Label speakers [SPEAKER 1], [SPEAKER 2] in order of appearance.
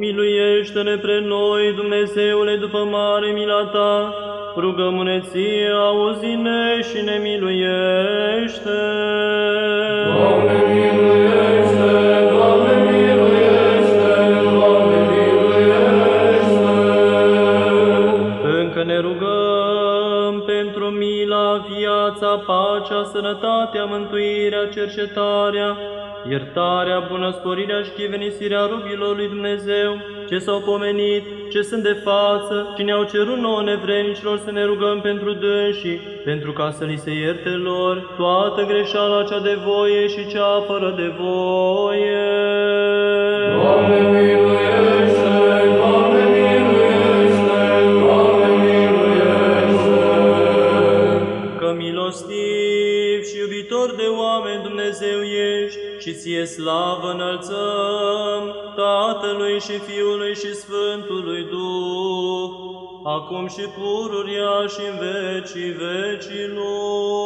[SPEAKER 1] Miluiește-ne pre noi, Dumnezeule, după mare mila Ta, rugăm-ne ție, auzi-ne și ne miluiește.
[SPEAKER 2] Doamne, miluiește! Doamne, miluiește! Doamne, miluiește!
[SPEAKER 1] Încă ne rugăm pentru mila, viața, pacea, sănătatea, mântuirea, cercetarea, iertarea, bunăsporirea și chivenisirea rubilor lui Dumnezeu, ce s-au pomenit, ce sunt de față, și ne-au cerut nouă nevrenicilor să ne rugăm pentru dânsii, pentru ca să li se ierte lor toată greșeala cea de voie și cea fără de voie.
[SPEAKER 2] Doamne,
[SPEAKER 1] milostiv și iubitor de oameni Dumnezeu ești și ție slavă înălțăm Tatălui și Fiului și Sfântului Duh, acum și pururia și în vecii vecilor.